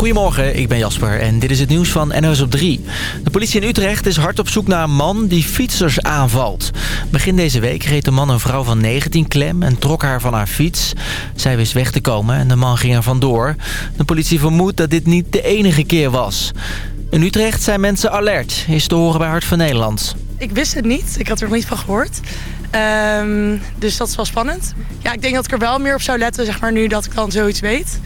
Goedemorgen, ik ben Jasper en dit is het nieuws van NOS op 3. De politie in Utrecht is hard op zoek naar een man die fietsers aanvalt. Begin deze week reed de man een vrouw van 19 klem en trok haar van haar fiets. Zij wist weg te komen en de man ging er vandoor. De politie vermoedt dat dit niet de enige keer was. In Utrecht zijn mensen alert, is te horen bij Hart van Nederland. Ik wist het niet, ik had er nog niet van gehoord. Ehm, dus dat is wel spannend. Ja, ik denk dat ik er wel meer op zou letten, zeg maar, nu dat ik dan zoiets weet.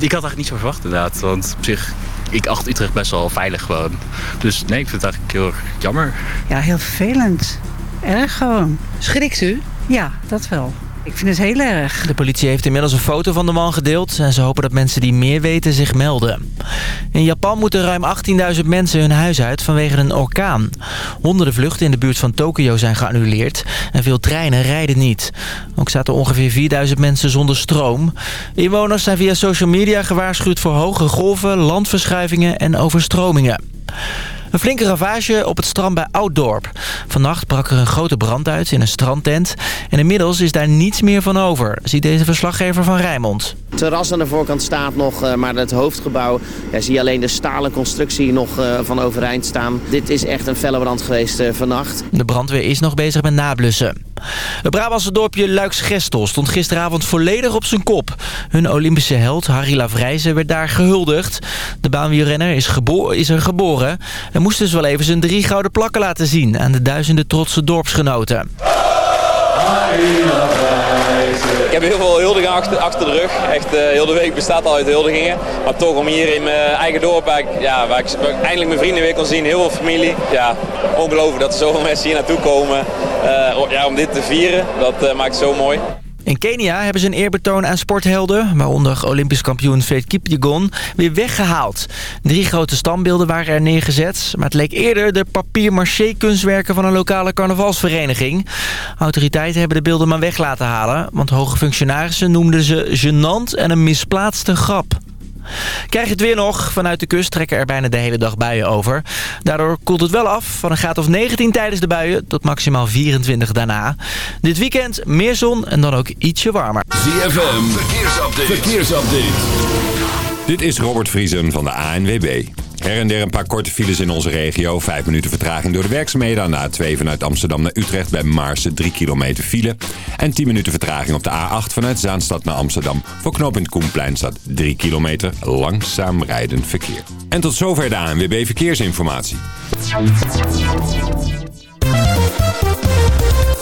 Ik had eigenlijk niet zo verwacht inderdaad. Want op zich, ik acht Utrecht best wel veilig gewoon. Dus nee, ik vind het eigenlijk heel erg jammer. Ja, heel vervelend. Erg gewoon. Schrikt u? Ja, dat wel. Ik vind het heel erg. De politie heeft inmiddels een foto van de man gedeeld... en ze hopen dat mensen die meer weten zich melden. In Japan moeten ruim 18.000 mensen hun huis uit vanwege een orkaan. Honderden vluchten in de buurt van Tokio zijn geannuleerd... en veel treinen rijden niet. Ook zaten ongeveer 4.000 mensen zonder stroom. Inwoners zijn via social media gewaarschuwd voor hoge golven... landverschuivingen en overstromingen. Een flinke ravage op het strand bij Ouddorp. Vannacht brak er een grote brand uit in een strandtent. En inmiddels is daar niets meer van over, ziet deze verslaggever van Rijnmond. Het terras aan de voorkant staat nog, eh, maar het hoofdgebouw... Ja, zie je alleen de stalen constructie nog eh, van overeind staan. Dit is echt een felle brand geweest uh, vannacht. De brandweer is nog bezig met nablussen. Het Brabantse dorpje Luiksgestel stond gisteravond volledig op zijn kop. Hun Olympische held Harry Lavrijzen werd daar gehuldigd. De baanwielrenner is, is er geboren en moest dus wel even zijn drie gouden plakken laten zien... aan de duizenden trotse dorpsgenoten. Ik heb heel veel huldigingen achter, de rug. Echt, uh, heel de week bestaat al uit huldigingen. Maar toch om hier in mijn eigen dorp, waar ik, ja, waar ik eindelijk mijn vrienden weer kon zien, heel veel familie. Ja, ongelooflijk dat er zoveel mensen hier naartoe komen uh, ja, om dit te vieren. Dat uh, maakt zo mooi. In Kenia hebben ze een eerbetoon aan sporthelden, waaronder Olympisch kampioen Faith Kipyegon, weer weggehaald. Drie grote standbeelden waren er neergezet, maar het leek eerder de papier-maché kunstwerken van een lokale carnavalsvereniging. Autoriteiten hebben de beelden maar weg laten halen, want hoge functionarissen noemden ze gênant en een misplaatste grap. Krijg je het weer nog. Vanuit de kust trekken er bijna de hele dag buien over. Daardoor koelt het wel af van een graad of 19 tijdens de buien tot maximaal 24 daarna. Dit weekend meer zon en dan ook ietsje warmer. ZFM, verkeersupdate. verkeersupdate. Dit is Robert Vriesen van de ANWB. Her en der een paar korte files in onze regio. Vijf minuten vertraging door de werkzaamheden aan de A2 vanuit Amsterdam naar Utrecht bij Maarsen 3 kilometer file. En 10 minuten vertraging op de A8 vanuit Zaanstad naar Amsterdam. Voor knooppunt Koenplein staat 3 kilometer langzaam rijdend verkeer. En tot zover de ANWB Verkeersinformatie.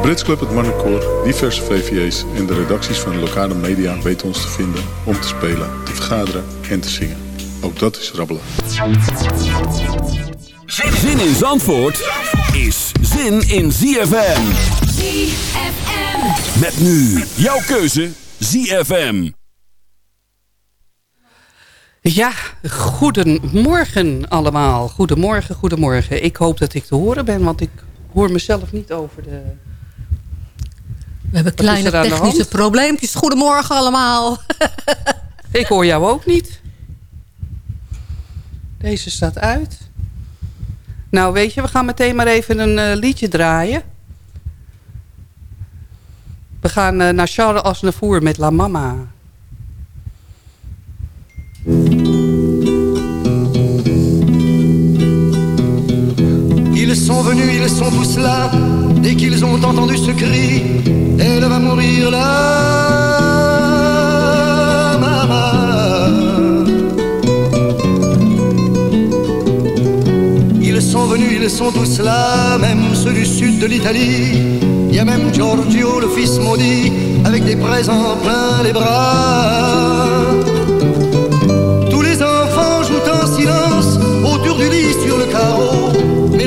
Brits Club, het Marnecoor, diverse VVA's en de redacties van de lokale media weten ons te vinden om te spelen, te vergaderen en te zingen. Ook dat is rabbelen. Zin in Zandvoort is zin in ZFM. ZFM. Met nu jouw keuze ZFM. Ja, goedemorgen allemaal. Goedemorgen, goedemorgen. Ik hoop dat ik te horen ben, want ik hoor mezelf niet over de... We hebben kleine technische probleempjes. Goedemorgen allemaal. ik hoor jou ook niet. Deze staat uit. Nou, weet je, we gaan meteen maar even een uh, liedje draaien. We gaan uh, naar Charles Aznavour met La Mama. Ils sont venus, ils sont tous là. Dès qu'ils ont entendu ce cri, elle va mourir là. Ils sont venus, ils sont tous là, même ceux du sud de l'Italie. Il y a même Giorgio, le fils maudit, avec des présents plein les bras.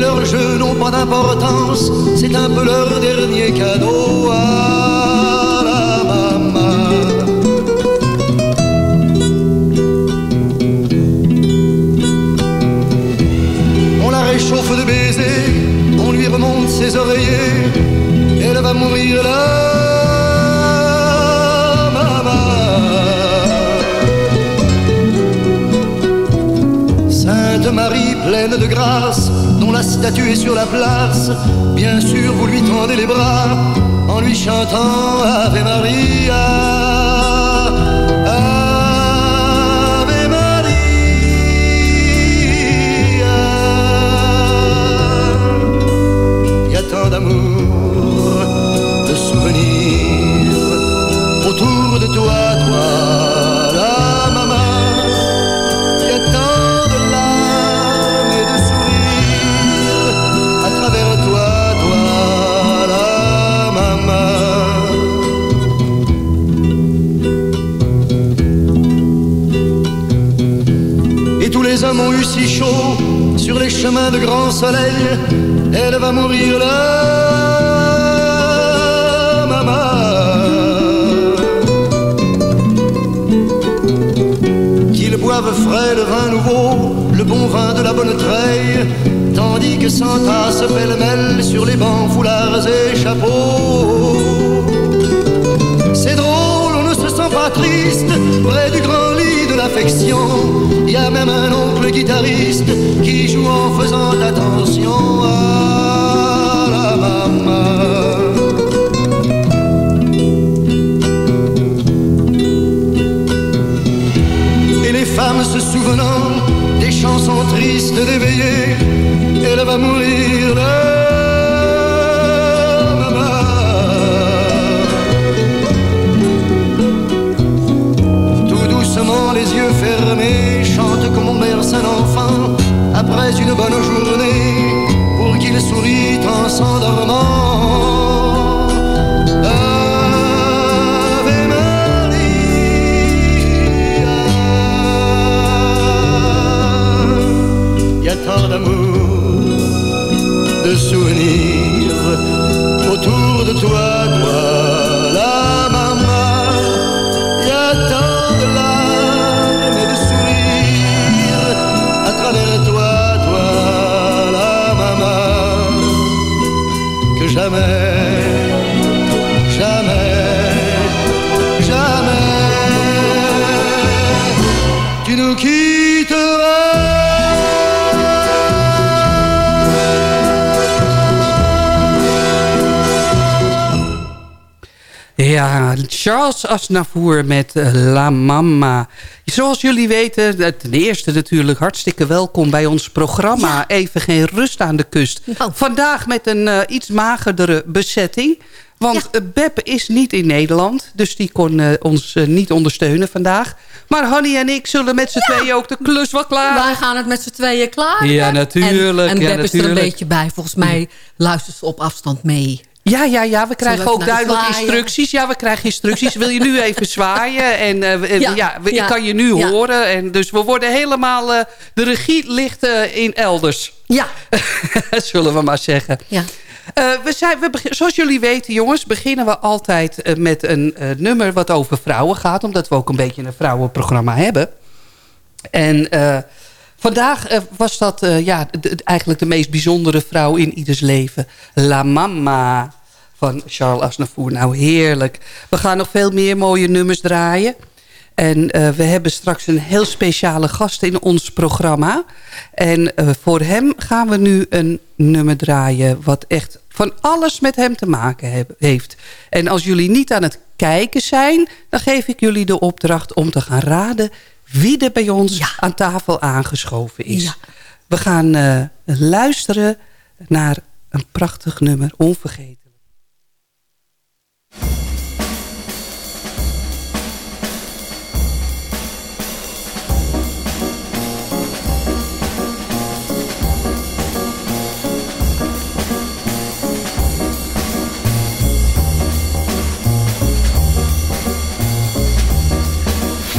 Leurs jeux n'ont pas d'importance, c'est un peu leur dernier cadeau. à la maman. On la réchauffe de baisers, on lui remonte ses oreillers, elle va mourir là. Marie pleine de grâce, statue sur la place, bien sûr vous lui tendez les bras en lui chantant Ave Maria. Chaud sur les chemins de grand soleil. Elle va mourir là, maman. Qu'ils boivent frais le vin nouveau, le bon vin de la bonne treille, tandis que s'entassent pêle-mêle sur les bancs, foulards et chapeaux. C'est drôle, on ne se sent pas triste près du grand Il y a même un oncle guitariste qui joue en faisant attention à la maman. Et les femmes se souvenant des chansons tristes d'éveillé, elle va mourir. Un enfant après une bonne journée pour qu'il sourit en s'endormant. Ave Maria. Y a tant d'amour, de souvenirs autour de toi, Ja, Charles Aznavour met eh, La Mama. Zoals jullie weten, eh, ten eerste natuurlijk hartstikke welkom bij ons programma. Even geen rust aan de kust. Vandaag met een eh, iets magerdere bezetting. Want ja. Beb is niet in Nederland, dus die kon uh, ons uh, niet ondersteunen vandaag. Maar Hanny en ik zullen met z'n ja. tweeën ook de klus wel klaar. Wij gaan het met z'n tweeën klaar. Ja, natuurlijk. En, en ja, Beb natuurlijk. is er een beetje bij. Volgens mij luistert ze op afstand mee. Ja, ja, ja, we krijgen ook duidelijk zwaaien? instructies. Ja, we krijgen instructies. Wil je nu even zwaaien? En uh, ja, ja, ik ja. kan je nu ja. horen. En dus we worden helemaal... Uh, de regie ligt uh, in elders. Ja. Zullen we maar zeggen. Ja. We zijn, we zoals jullie weten, jongens, beginnen we altijd met een nummer wat over vrouwen gaat. Omdat we ook een beetje een vrouwenprogramma hebben. En vandaag was dat ja, de, eigenlijk de meest bijzondere vrouw in ieders leven. La Mama van Charles Aznavour. Nou, heerlijk. We gaan nog veel meer mooie nummers draaien. En uh, we hebben straks een heel speciale gast in ons programma. En voor hem gaan we nu een nummer draaien... wat echt van alles met hem te maken heeft. En als jullie niet aan het kijken zijn... dan geef ik jullie de opdracht om te gaan raden... wie er bij ons ja. aan tafel aangeschoven is. Ja. We gaan uh, luisteren naar een prachtig nummer,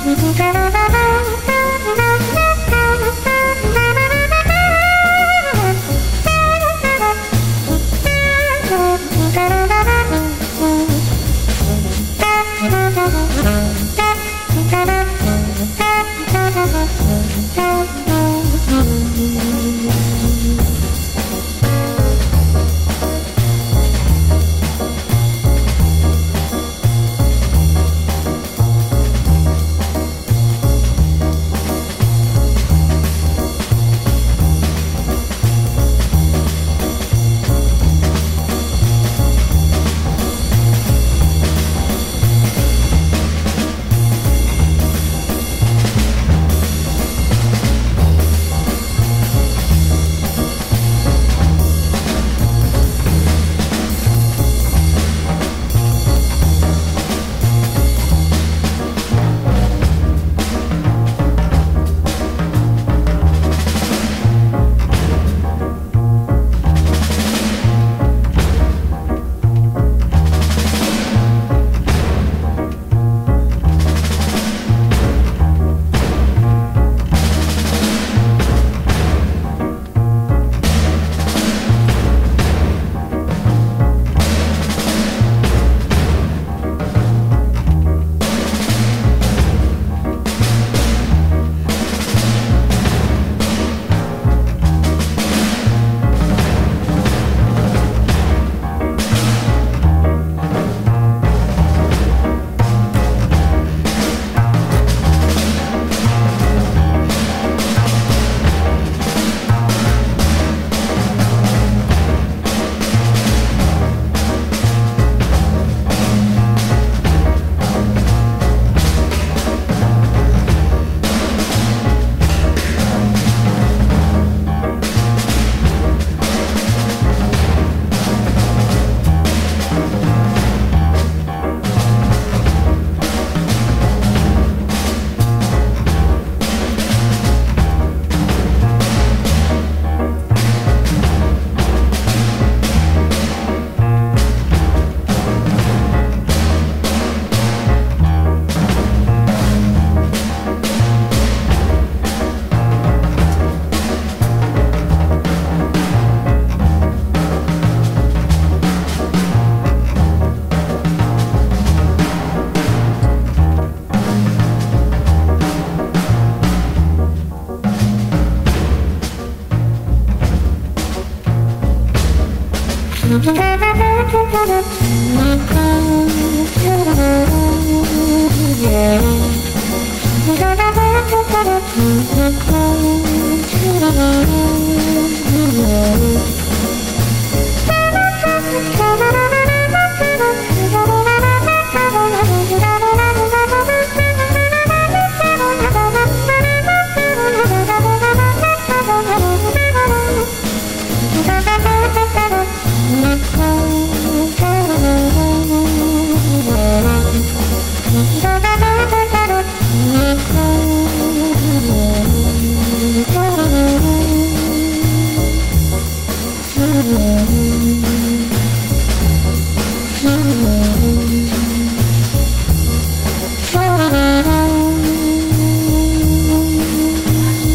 Thank you.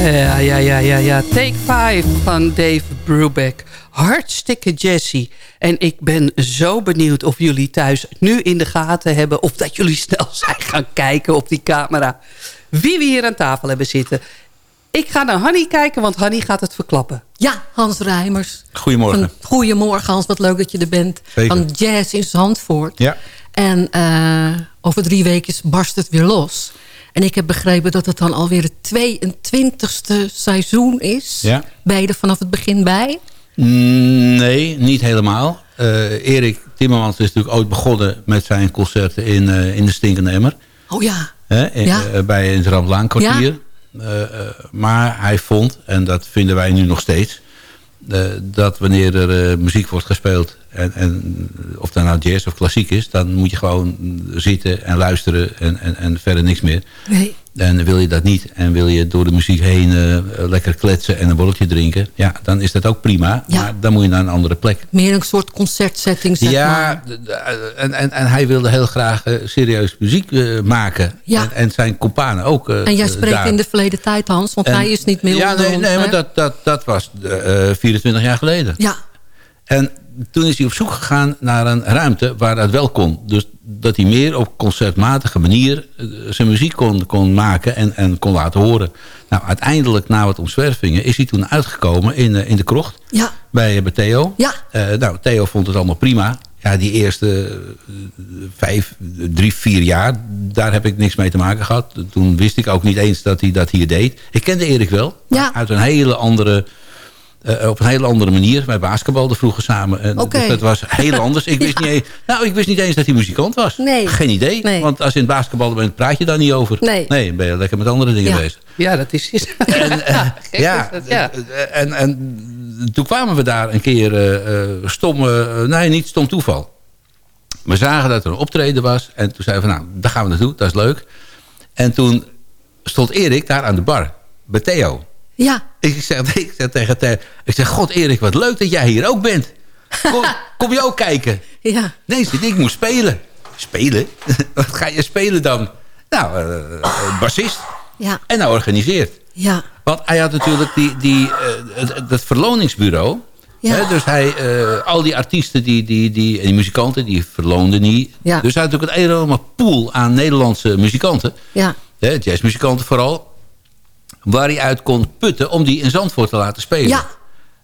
Ja, ja, ja, ja, ja. Take 5 van Dave Brubeck. hartstikke jazzy. En ik ben zo benieuwd of jullie thuis nu in de gaten hebben... of dat jullie snel zijn gaan kijken op die camera. Wie we hier aan tafel hebben zitten. Ik ga naar Hanny kijken, want Hanny gaat het verklappen. Ja, Hans Rijmers. Goedemorgen. Van- Goedemorgen Hans, wat leuk dat je er bent. Zeker. Van Jazz in Zandvoort. Ja. En eh, over drie weken barst het weer los. En ik heb begrepen dat het dan alweer het 22e seizoen is. Ja. Er vanaf het begin bij? Mm, Nee, niet helemaal. Eh, Erik Timmermans is natuurlijk ooit begonnen met zijn concerten in, eh, in de Stinkende Emmer. Oh ja. Hè, in, Ja. eh, bij in het Ramplaankwartier. Eh, eh, maar hij vond, en dat vinden wij nu nog steeds... eh, dat wanneer er eh, muziek wordt gespeeld... En, en of dat nou jazz of klassiek is... dan moet je gewoon zitten en luisteren en, en, en verder niks meer. Nee. En wil je dat niet en wil je door de muziek heen eh, lekker kletsen en een borreltje drinken... ja, dan is dat ook prima, Ja. maar dan moet je naar een andere plek. Meer een soort concertsetting, zeg ja, maar. d- en, en, en hij wilde heel graag eh, serieus muziek eh, maken. Ja. En, en zijn companen ook eh, En jij eh, spreekt daar. in de verleden tijd, Hans. Want En- hij is niet meer Ja, nee, nee maar dat, dat, dat was eh, eh, 24 jaar geleden. Ja, En toen is hij op zoek gegaan naar een ruimte waar dat wel kon. Dus dat hij meer op concertmatige manier eh, zijn muziek kon, kon maken en, en kon laten horen. Nou, uiteindelijk na wat omzwervingen is hij toen uitgekomen in, eh, in de krocht ja, bij, bij Theo. ja. Eh, nou, Theo vond het allemaal prima. Ja, die eerste eh, vijf, drie, vier jaar, daar heb ik niks mee te maken gehad. Toen wist ik ook niet eens dat hij dat hier deed. Ik kende Erik wel, Ja. uit een hele andere... eh, op een hele andere manier. Wij basketbalden vroeger samen. En dus dat was heel anders. Ik wist, Ja. niet eens, nou, ik wist niet eens dat hij muzikant was. Nee. Geen idee. Nee. Want als je in het basketballen bent, praat je daar niet over. Nee. dan ben je lekker met andere dingen Ja. bezig. Ja, dat is... En, eh, ja, is dat, ja. eh, En, en toen kwamen we daar een keer eh, eh, stom... eh, nee, niet stom toeval. We zagen dat er een optreden was. En toen zeiden we, nou, daar gaan we naartoe. Dat is leuk. En toen stond Erik daar aan de bar. Bij Theo. Ja, Ik zeg, ik zeg tegen Theo... Ik zeg, god Erik, wat leuk dat jij hier ook bent. Kom, kom je ook kijken? ja, Nee, ik moet spelen. Spelen? Wat ga je spelen dan? Nou, eh, bassist. ja, En nou organiseert. ja. Want hij had natuurlijk die, die, eh, het, het verloningsbureau. Ja. Hè, dus hij, eh, al die artiesten die, die, die, en die muzikanten, die verloonden niet. Ja. Dus hij had natuurlijk een enorme pool aan Nederlandse muzikanten. ja. Hè, jazzmuzikanten vooral. Waar hij uit kon putten om die in Zandvoort te laten spelen. Ja.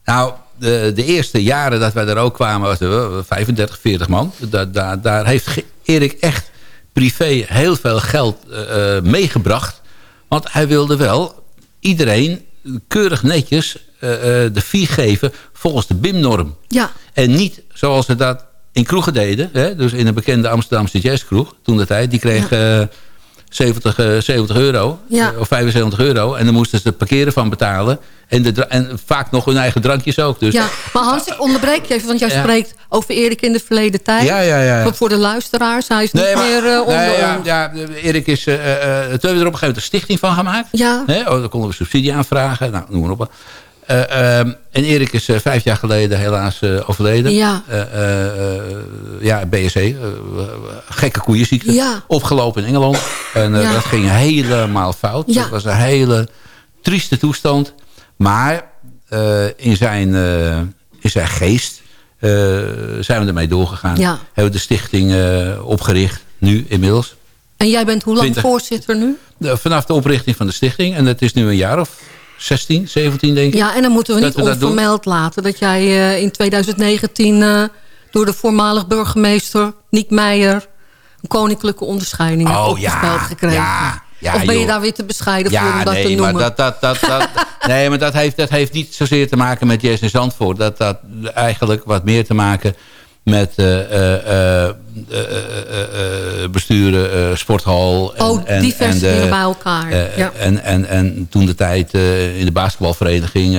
Nou, de, de eerste jaren dat wij daar ook kwamen, was er wel 35, 40 man. Daar, daar, daar heeft Erik echt privé heel veel geld eh, eh, meegebracht. Want hij wilde wel iedereen keurig netjes eh, de fee geven volgens de BIM-norm. Ja, En niet zoals ze dat in kroegen deden. Hè? Dus in een bekende Amsterdamse jazzkroeg toen de tijd. Die kreeg 70, eh, 70 euro Ja. eh, of 75 euro. En dan moesten ze het parkeren van betalen. En, de, en vaak nog hun eigen drankjes ook. Dus ja. Maar Hans, ik onderbreek je even, want jij Ja. spreekt over Erik in de verleden tijd. Ja, ja, ja, voor de luisteraars, hij is niet maar- meer eh, onder nee, ja, ja, Erik is... eh, eh, toen hebben we er op een gegeven moment een stichting van gemaakt. Ja. Hè? Oh, dan konden we subsidie aanvragen. Nou, noem maar op. Eh, ehm, en Erik is eh, vijf jaar geleden helaas eh, overleden. Ja. Ja, BSC. eh, gekke koeienziekte. Ja. Opgelopen in Engeland. En Ja. dat ging helemaal fout. Ja. Dat was een hele trieste toestand. Maar in, zijn, in zijn geest zijn we ermee doorgegaan. Ja. Hebben we de stichting opgericht. Nu inmiddels. En jij bent hoe lang 20. voorzitter nu? De- vanaf de oprichting van de stichting. En dat is nu een jaar of 16, 17 denk ik. Ja, en dan moeten we niet we onvermeld laten... dat jij eh, in 2019 eh, door de voormalig burgemeester Niek Meijer... een koninklijke onderscheiding hebt Oh opgesteld ja, gekregen. ja, ja, of ben je joh. daar weer te bescheiden voor Ja, om dat te nee, maar noemen? dat, dat, dat, dat, nee, maar dat heeft, dat heeft niet zozeer te maken met in Zandvoort. Dat dat eigenlijk wat meer te maken met eh, eh, eh, besturen, sporthal. En, Oh, en, diverse en de- bij elkaar. ja. en, en, en toen de tijd in de basketbalvereniging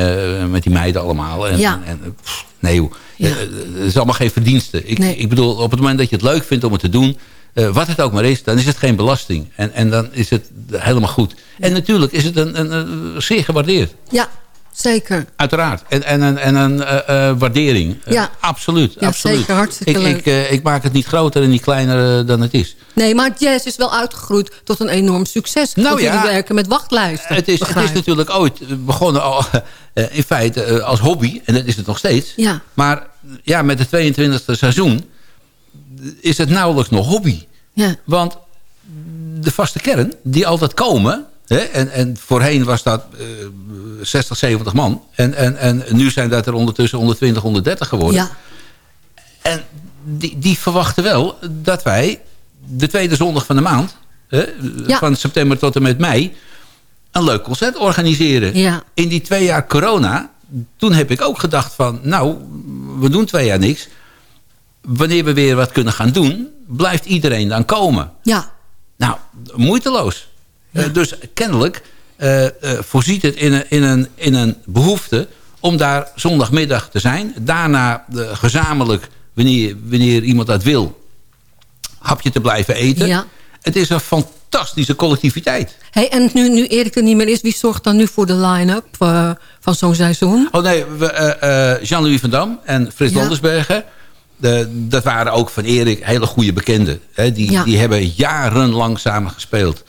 met die meiden allemaal. En, Ja. en, pff, nee Ja. Het is allemaal geen verdienste. Ik, Nee. ik bedoel, op het moment dat je het leuk vindt om het te doen... wat het ook maar is, dan is het geen belasting. En, en dan is het helemaal goed. En natuurlijk is het een, een, een zeer gewaardeerd. ja, zeker. Uiteraard. En, en, en, en een eh, eh, waardering. Eh, Ja. absoluut. Ja, absoluut. zeker. Hartstikke ik, leuk. Ik, ik maak het niet groter en niet kleiner dan het is. Nee, maar jazz is wel uitgegroeid tot een enorm succes. Nou ja. jullie werken met wachtlijsten. Het is, het is natuurlijk ooit begonnen al, in feite als hobby. En dat is het nog steeds. Ja. Maar ja, met het 22e seizoen is het nauwelijks nog hobby. Ja. Want de vaste kern, die altijd komen... Hè, en, en voorheen was dat eh 60, 70 man. En, en, en nu zijn dat er ondertussen 120, 130 geworden. Ja. En die, die verwachten wel dat wij de tweede zondag van de maand... Hè, Ja. van september tot en met mei... een leuk concert organiseren. Ja. In die twee jaar corona... toen heb ik ook gedacht van... nou, we doen twee jaar niks. Wanneer we weer wat kunnen gaan doen... blijft iedereen dan komen. Ja. Nou, moeiteloos. Eh, dus kennelijk eh, eh, voorziet het in een, in, een, in een behoefte... om daar zondagmiddag te zijn. Daarna gezamenlijk, wanneer, wanneer iemand dat wil... hapje te blijven eten. Ja. Het is een fantastische collectiviteit. Hey, en nu, nu Erik er niet meer is, wie zorgt dan nu voor de line-up van zo'n seizoen? Oh nee, we, Jean-Louis van Dam en Frits Ja. Landersbergen... dat waren ook van Erik hele goede bekenden. Hè, die, Ja. die hebben jarenlang samen gespeeld.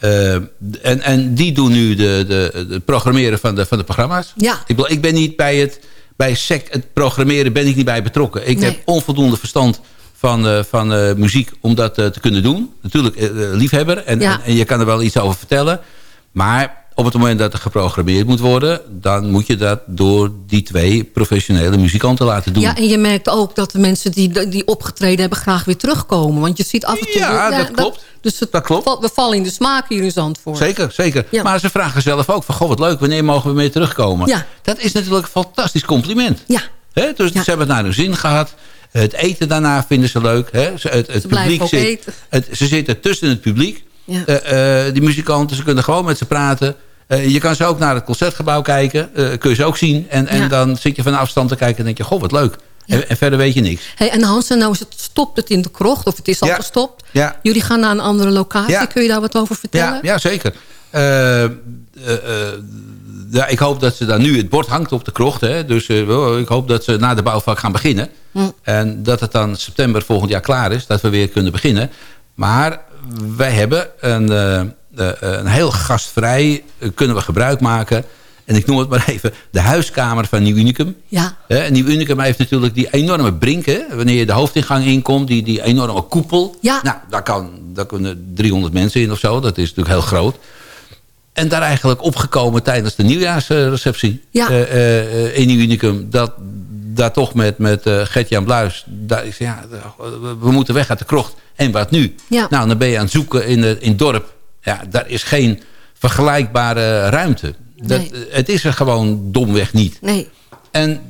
Eh, en, en die doen nu de, de, de programmeren van de, van de programma's. Ja. Ik, bedoel, ik ben niet bij het, bij SEC, het programmeren ben ik niet bij betrokken. Ik Nee. heb onvoldoende verstand van, eh, van eh, muziek om dat te kunnen doen. Natuurlijk liefhebber en, Ja. en, en je kan er wel iets over vertellen. Maar op het moment dat er geprogrammeerd moet worden... dan moet je dat door die twee professionele muzikanten laten doen. Ja, en je merkt ook dat de mensen die, die opgetreden hebben graag weer terugkomen. Want je ziet af en toe... Ja, dat klopt. dus het, val- we vallen in de smaak hier in Zandvoort. Zeker, zeker. Ja. Maar ze vragen zelf ook van... goh, wat leuk, wanneer mogen we mee terugkomen? Ja. Dat is natuurlijk een fantastisch compliment. Ja. Hè? Dus ze hebben het naar hun zin gehad. Het eten daarna vinden ze leuk. Hè? Ze, het, het Ze blijven publiek ook zit, eten. Het, ze zitten tussen het publiek. Ja. Eh, eh, die muzikanten, ze kunnen gewoon met ze praten. Eh, je kan ze ook naar het concertgebouw kijken. Eh, kun je ze ook zien. En, en Ja. dan zit je van afstand te kijken en denk je... goh, wat leuk. En, en verder weet je niks. Hey, en Hans, nou is het, stopt het in de krocht, of het is al Ja. gestopt. Jullie gaan naar een andere locatie. Kun je daar wat over vertellen? Ja, ja zeker. Eh, ja, ik hoop dat ze daar nu... Het bord hangt op de krocht. Hè, dus ik hoop dat ze na de bouwvak gaan beginnen. Hm. En dat het dan september volgend jaar klaar is. Dat we weer kunnen beginnen. Maar wij hebben een, een heel gastvrij... eh, kunnen we gebruik maken... En ik noem het maar even de huiskamer van Nieuw Unicum. Ja. Hè, Nieuw Unicum heeft natuurlijk die enorme brinken. Wanneer je de hoofdingang inkomt, die, die enorme koepel. Ja. Nou, daar, kan, daar kunnen 300 mensen in of zo. Dat is natuurlijk heel groot. En daar eigenlijk opgekomen tijdens de nieuwjaarsreceptie Ja. eh, eh, eh, in Nieuw Unicum. Dat daar toch met, met eh Gert-Jan Bluis... Daar is, ja, we- moeten weg uit de krocht. En wat nu? Ja. Nou, dan ben je aan het zoeken in, het- in het dorp. Ja, daar is geen vergelijkbare ruimte. Dat, Nee. Het is er gewoon domweg niet. Nee. En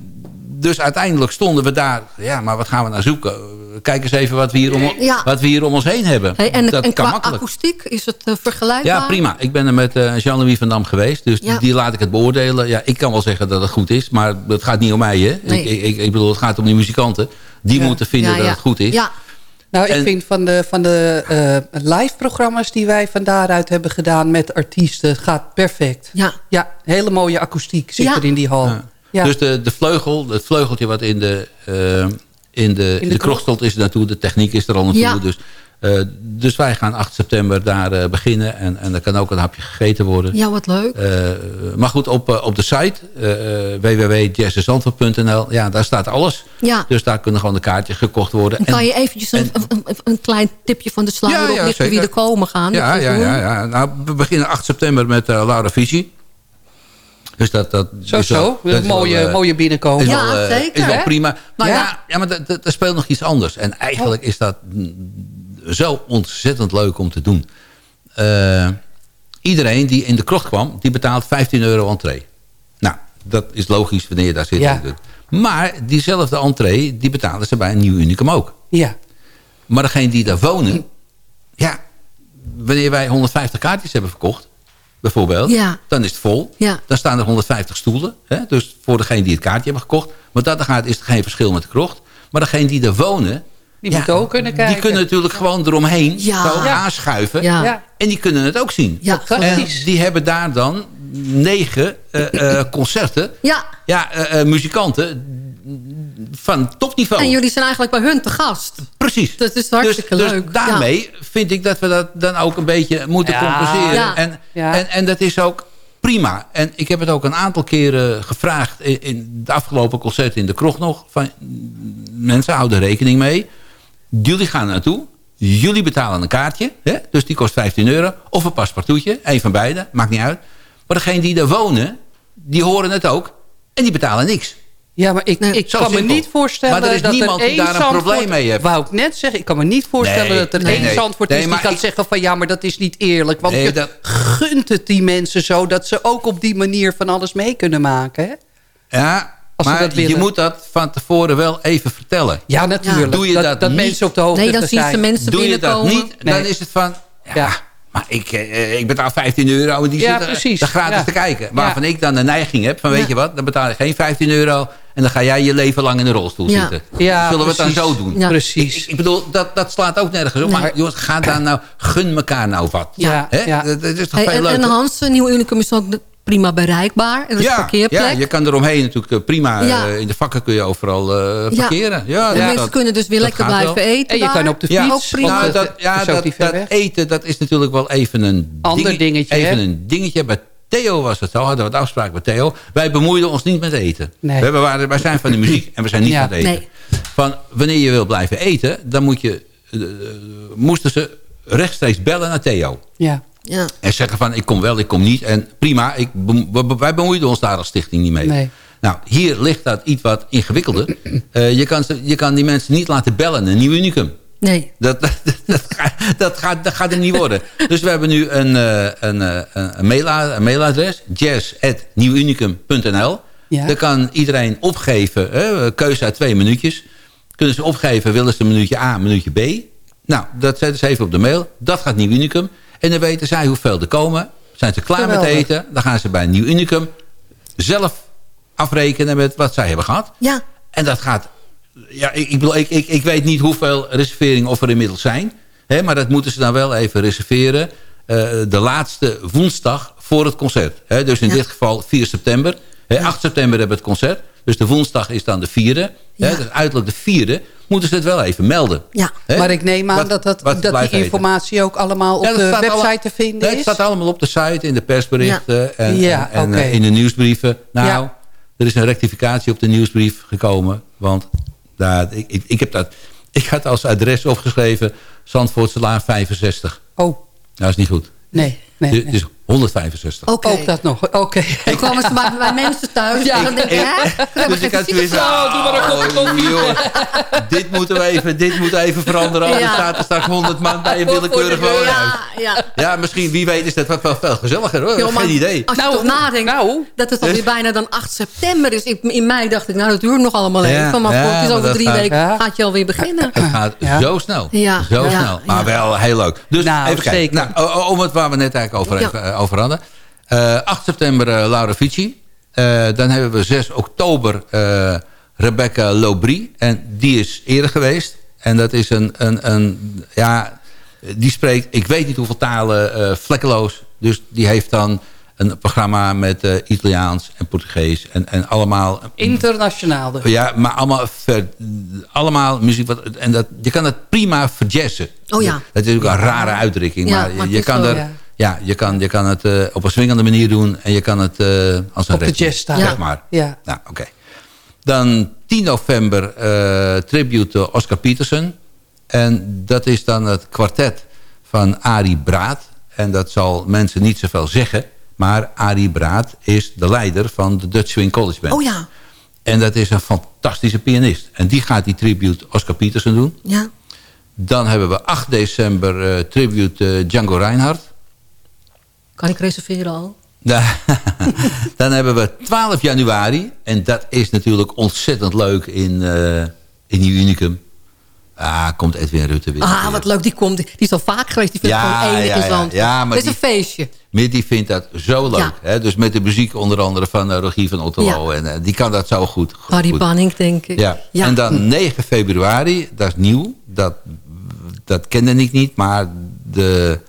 dus uiteindelijk stonden we daar. Ja, maar wat gaan we naar zoeken? Kijk eens even wat we hier om, Ja. wat we hier om ons heen hebben. Hey, en dat en kan qua makkelijk. akoestiek, is het eh, vergelijkbaar? Ja, prima. Ik ben er met eh, Jean-Louis van Dam geweest. Dus Ja. die laat ik het beoordelen. Ja, ik kan wel zeggen dat het goed is. Maar het gaat niet om mij. Hè? Nee. Ik, ik, ik bedoel, het gaat om die muzikanten. Die Ja. moeten vinden dat het goed is. Ja, Nou, ik En- vind van de, van de eh, live-programma's die wij van daaruit hebben gedaan met artiesten, gaat perfect. ja. Ja, hele mooie akoestiek zit Ja. er in die hal. Ja. Ja. Dus de, de vleugel, het vleugeltje wat in de, eh, in de, in de, krocht. krocht stond is er naartoe. De techniek is er al naartoe. Ja. Dus, eh, dus wij gaan 8 september daar eh, beginnen. En, en er kan ook een hapje gegeten worden. ja, wat leuk. Eh, maar goed, op, op de site uh, ja, daar staat alles. Ja. Dus daar kunnen gewoon de kaartjes gekocht worden. Dan kan En- je eventjes een, een, een- een klein tipje van de sluier Ja, wie er komen gaan. ja, ja, ja, ja. Nou, we beginnen 8 september met eh, Laura Vici. Dus dat, dat Zo, is wel- zo. dat is wel, mooie, mooie binnenkomen. is Ja, wel, zeker, is wel hè? prima. Maar Ja. ja, ja maar er speelt nog iets anders. En eigenlijk is dat zo ontzettend leuk om te doen. Eh, iedereen die in de krocht kwam, die betaalt 15 euro entree. Nou, dat is logisch wanneer je daar zit. Ja. Maar diezelfde entree, die betalen ze bij een nieuw unicum ook. Ja. Maar degene die daar wonen... Ja, wanneer wij 150 kaartjes hebben verkocht... bijvoorbeeld, Ja. dan is het vol. Ja. Dan staan er 150 stoelen. Hè? Dus voor degene die het kaartje hebben gekocht. Want dat gaat, is er geen verschil met de krocht. Maar degene die daar wonen... Die moeten ook kunnen kijken. Die kunnen natuurlijk gewoon eromheen Ja. zo Ja. aanschuiven. Ja. Ja. En die kunnen het ook zien. Ja, En die hebben daar dan negen eh, eh, concerten. Ja. Ja, eh, muzikanten van topniveau. En jullie zijn eigenlijk bij hun te gast. Precies. Dat is hartstikke dus, leuk. Dus daarmee vind ik dat we dat dan ook een beetje moeten Ja. compenseren. Ja. En, Ja. En, en dat is ook prima. En ik heb het ook een aantal keren gevraagd... in, in de afgelopen concerten in de kroeg nog. Van, mensen, houden rekening mee. Jullie gaan er naartoe. Jullie betalen een kaartje. Hè? Dus die kost 15 euro. Of een paspartoutje. Een van beide. Maakt niet uit. Maar degene die daar wonen... die horen het ook. En die betalen niks. Ja, maar ik, ik kan me niet voorstellen Maar er is dat niemand er die één daar een probleem mee heeft. Wou ik net zeggen, ik kan me niet voorstellen Nee, dat er nee, één nee. Zandvoort Nee, is die kan ik- zeggen van ja, maar dat is niet eerlijk. Want je dat- gunt het die mensen zo dat ze ook op die manier van alles mee kunnen maken. Hè? Ja, Als ze maar dat willen. je moet dat van tevoren wel even vertellen. Ja, natuurlijk. Doe je dat, dat, dat niet, mensen op de hoogte Nee, dan zien zijn. ze mensen Doe je dat niet, dan is het van... Ja, Ja. maar ik, eh, ik betaal 15 euro en die Ja, zitten precies. daar gratis Ja. te kijken. Ja. Waarvan ik dan de neiging heb van, weet Ja. je wat, dan betaal ik geen 15 euro... en dan ga jij je leven lang in een rolstoel Ja. zitten. Ja, Zullen we het dan zo doen? Ja. Precies. Ik, ik bedoel, dat, dat slaat ook nergens op. Nee. Maar jongens, ga dan nou, gun elkaar nou wat. Ja. Dat, dat is toch Hey, veel en, leuker? en Hans, een nieuw unicum is ook prima bereikbaar. Er is een parkeerplek. ja, je kan eromheen natuurlijk eh, prima. Ja. eh, in de vakken kun je overal eh, Ja. parkeren. Ja, en dat- mensen kunnen dus weer lekker wel. blijven eten En je daar. kan op de Ja, fiets. ook prima. nou, dat, het ja, dat, eten, dat is natuurlijk wel even een Ander ding- dingetje, Even hè? een dingetje. Bij Theo was het zo, hadden we wat afspraak met Theo. Wij bemoeiden ons niet met eten. Nee. We, waren, wij zijn van de muziek en we zijn niet Ja. van het eten. Nee. Van, wanneer je wil blijven eten, dan moet je, moesten ze rechtstreeks bellen naar Theo. Ja. Ja. En zeggen van, ik kom wel, ik kom niet. En prima, ik, wij bemoeiden ons daar als stichting niet mee. Nee. Nou, hier ligt dat iets wat ingewikkelder. Eh, je, kan, je kan die mensen niet laten bellen, een nieuw unicum. Nee. Dat, dat, dat, gaat, dat, gaat, dat gaat er niet worden. Dus we hebben nu een, eh, een, eh, een, maila- een mailadres. jazz.nieuwunicum.nl Ja. Daar kan iedereen opgeven. Hè, keuze uit twee minuutjes. Kunnen ze opgeven, willen ze een minuutje A, een minuutje B. Nou, dat zetten ze even op de mail. Dat gaat Nieuw Unicum. En dan weten zij hoeveel er komen. Zijn ze klaar met eten. Dan gaan ze bij Nieuw Unicum zelf afrekenen met wat zij hebben gehad. Ja. En dat gaat... Ja, ik, ik, bedoel, ik, ik, ik weet niet hoeveel reserveringen of er inmiddels zijn. Hè, maar dat moeten ze dan wel even reserveren. eh, de laatste woensdag voor het concert. Hè, dus in Ja. dit geval 4 september. Hè, 8 september hebben we het concert. Dus de woensdag is dan de vierde. Ja. Hè, dus uiterlijk de vierde moeten ze het wel even melden. Ja. Maar ik neem aan Wat- dat, dat, die informatie ook allemaal op Ja, de website alle- te vinden Nee, is. het staat allemaal op de site, in de persberichten en, en, eh, in de nieuwsbrieven. Nou, er is een rectificatie op de nieuwsbrief gekomen. Want daar, ik, ik, ik heb dat, ik had als adres opgeschreven Zandvoortselaan 65. Oh, Dat is niet goed. nee. nee, Het nee. Is 165. Oké. Ook dat nog. Oké. Dan komen ze bij, bij mensen thuis. Ja. dan denk hè? Hebben Dus ik had zoiets fiets. doe maar een kopje oh, dit moeten we even, dit moet even veranderen. Anders Ja. staat er straks 100 man bij een willekeurig woonhuis. Ja, ja. Ja, misschien, wie weet is dat wel, wel veel gezelliger hoor. Joh, maar Geen idee. Als je Nou, toch nadenkt nou. dat het alweer Dus- bijna dan 8 september is. Ik, in mei dacht ik, nou dat duurt nog allemaal Ja, even. Maar ja, het is maar over drie gaat- weken Ja. gaat je alweer beginnen. Het gaat Ja. zo snel. Ja, Zo ja, snel. Maar wel heel leuk. Dus Nou, even kijken. zeker. Nou, om het waar we net eigenlijk over, Ja. Eh, over hadden. Eh, 8 september eh, Laura Fici. Eh, dan hebben we 6 oktober eh, Rebecca Lobry. En die is eerder geweest. En dat is een... een, een ja, die spreekt, ik weet niet hoeveel talen, eh, vlekkeloos. Dus die heeft dan een programma met eh, Italiaans en Portugees. En, en allemaal Internationaal dus. ja, maar allemaal, ver- allemaal muziek. Wat, en dat, je kan het prima verjazzen. Oh ja. Dat is ook een rare uitdrukking. Ja, maar, maar je, kan er, ja. Ja. je, kan, je kan het eh, op een swingende manier doen. En je kan het eh, als een Op de doen, jazzstijl. Zeg Ja. maar. Ja. Nou, oké. Dan 10 november eh, tribute Oscar Peterson. En dat is dan het kwartet van Arie Braat. En dat zal mensen niet zoveel zeggen. Maar Arie Braat is de leider van de Dutch Swing College Band. Oh ja, En dat is een fantastische pianist. En die gaat die tribute Oscar Peterson doen. ja. Dan hebben we 8 december eh, tribute Django Reinhardt. Kan ik reserveren al? Da- Dan hebben we 12 januari. En dat is natuurlijk ontzettend leuk in, eh in Nieuw Unicum. Ah, komt Edwin Rutte weer. Ah, wat leuk, die komt. Die is al vaak geweest, die vindt Ja, het gewoon enig ja, in ja. Ja, maar Het is die- een feestje. Die vindt dat zo leuk. Ja. Hè? Dus met de muziek onder andere van uh, Rogier van Otterlo. En eh, die kan dat zo goed. goed Harry goed. Banning, denk ik. Ja. En dan 9 februari, dat is nieuw. Dat, dat kende ik niet, maar de